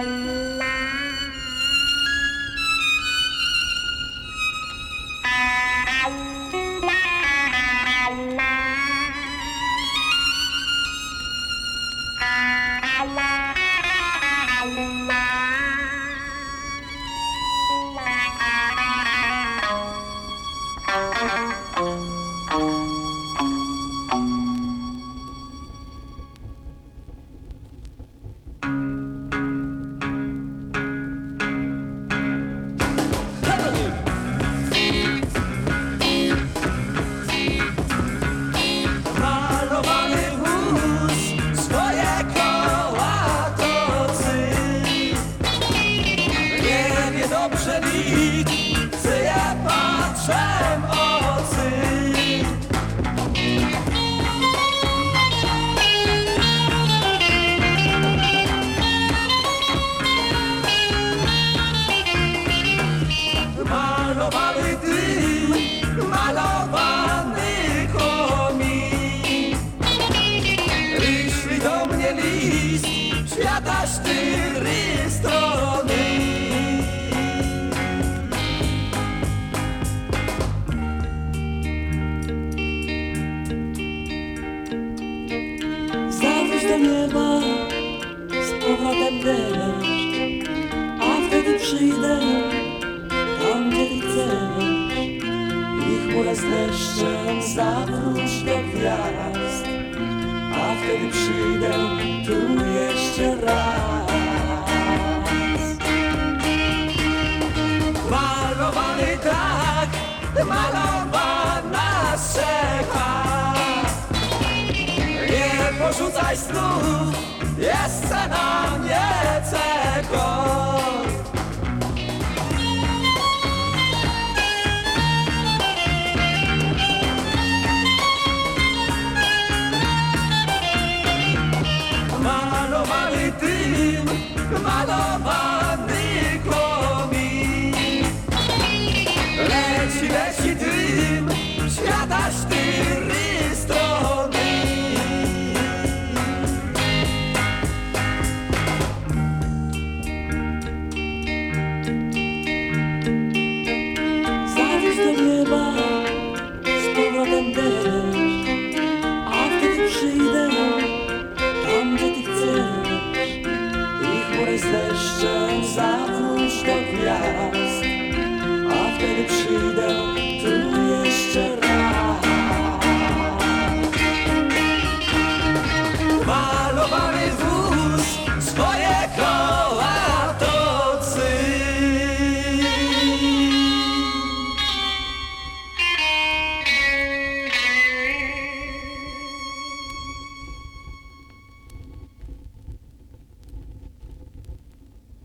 Bye. Do nieba z powrotem deszcz, a wtedy przyjdę tam, gdzie ty chcesz. I chmurę z deszczem zawróć do gwiazd, a wtedy przyjdę tu jeszcze raz. Malowany tak, malowana porzucaj snów, jeszcze na mnie czego. Malowany dym, malowany komik Leci, leci dym, świata sztyr chmury z deszczem, zamruż do gwiazd, a wtedy przyjdzie.